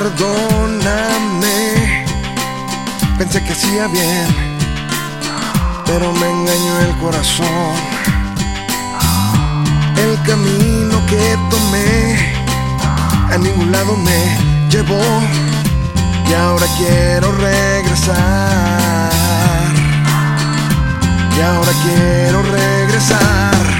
Perdóname, pensé que hacía bien, pero me engañó el corazón. El camino que tomé a ningún lado me llevó y ahora quiero regresar. Y ahora quiero regresar.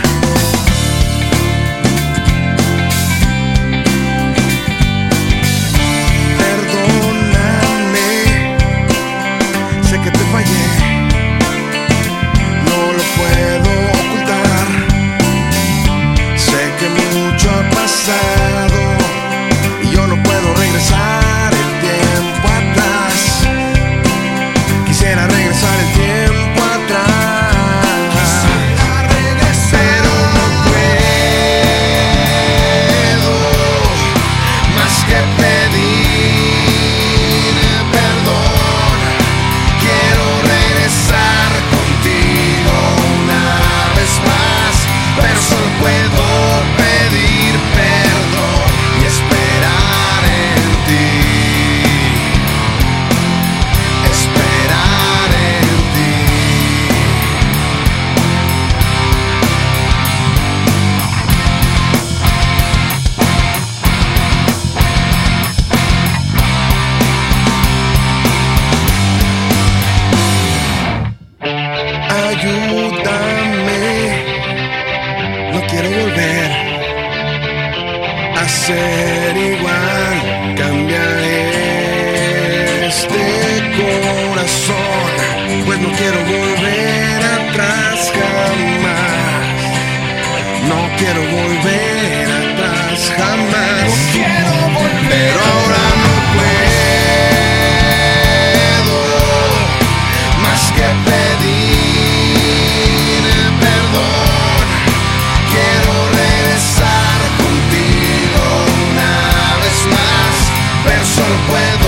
Ser igual. Cambia este corazón, pues no quiero volver atrás jamás. No quiero puedo